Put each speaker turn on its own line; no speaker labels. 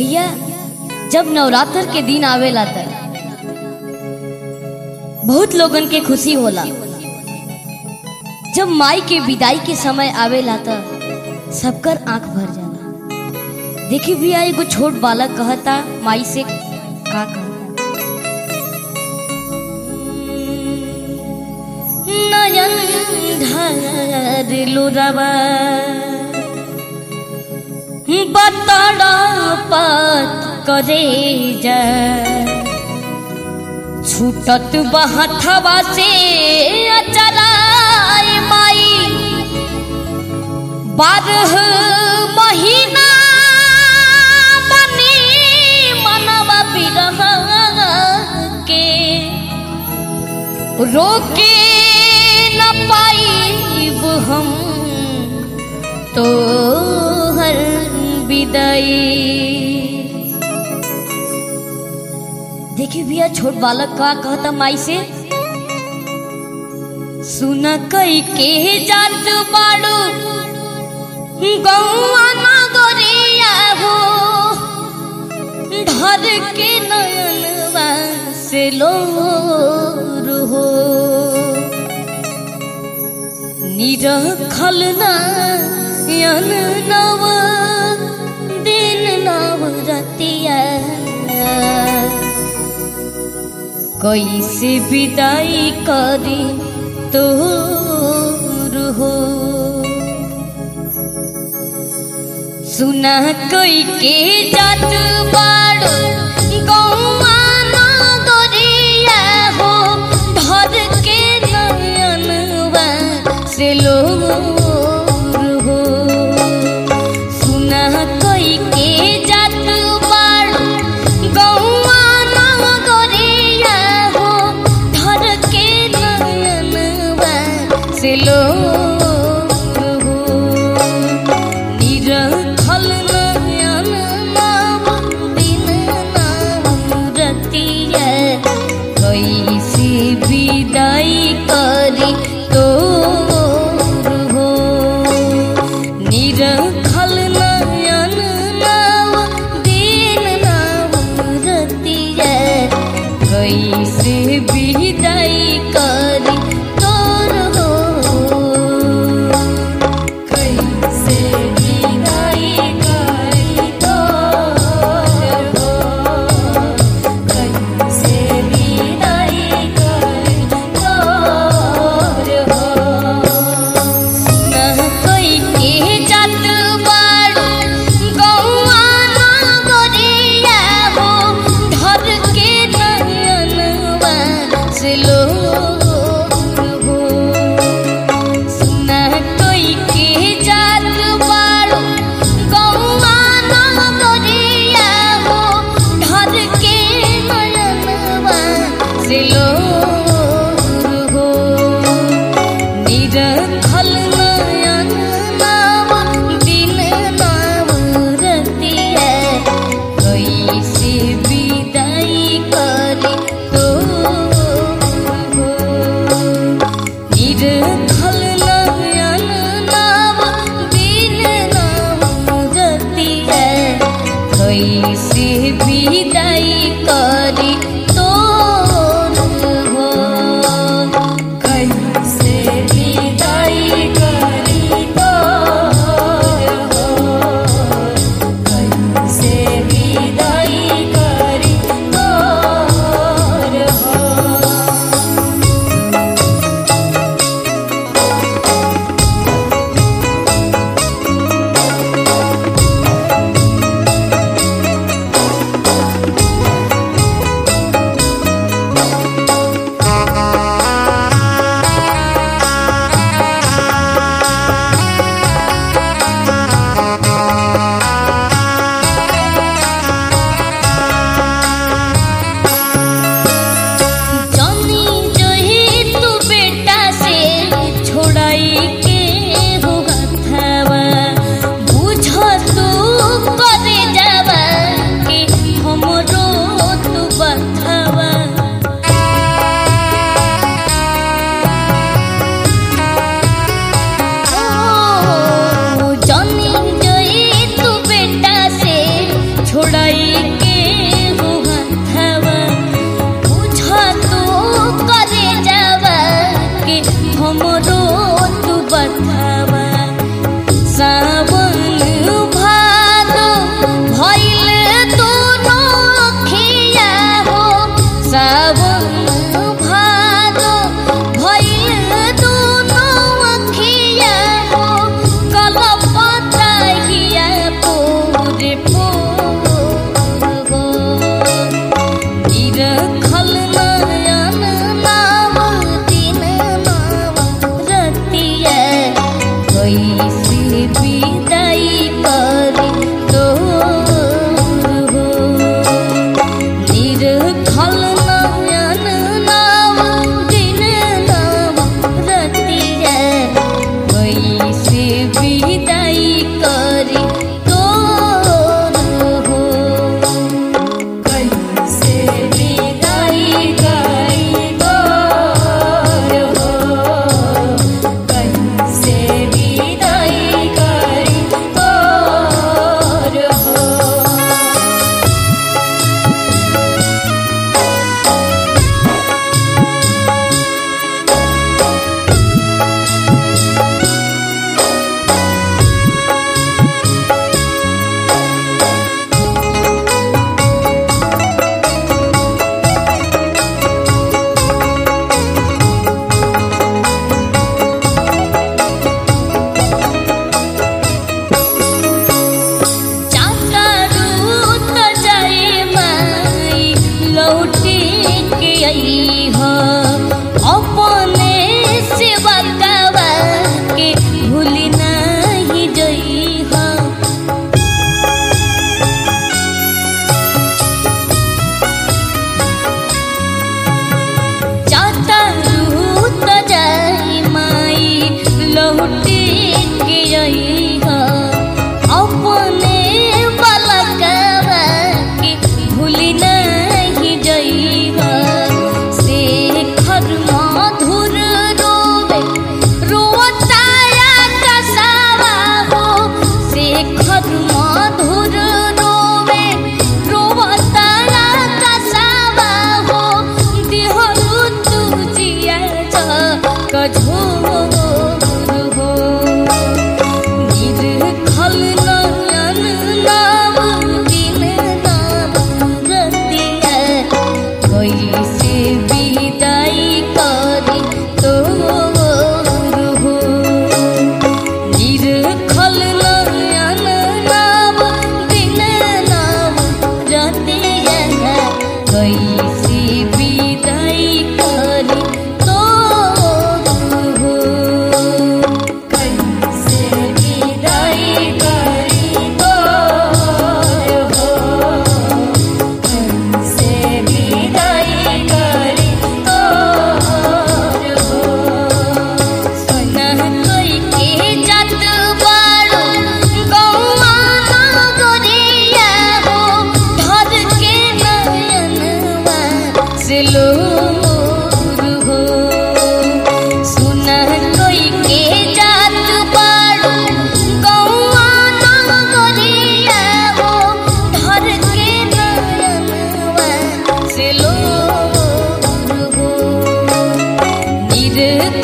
भैया, जब नवरात्र के दिन आवेला त बहुत लोगन के खुशी होला। जब माई के विदाई के समय आवेला त सबकर आँख भर जाला। देखी भैया एगो छोट बालक कहता, माई से का कहता। नयन ढार लुरवा बतड़ा पत करे जा छूटत बहथवा से अचराय माई। बारह महीना बनी बिरह के रोके न पाइब हम तो हर विदाई। देखिए भैया, छोट बालक का कहता माई से, सुन कई के जात बाड़ू गौआ नगरिया हो, धर के नयनवा से लोर हो निरखल नयन नव रतिया कैसे विदाई करी तो हो। सुना कोई के जात de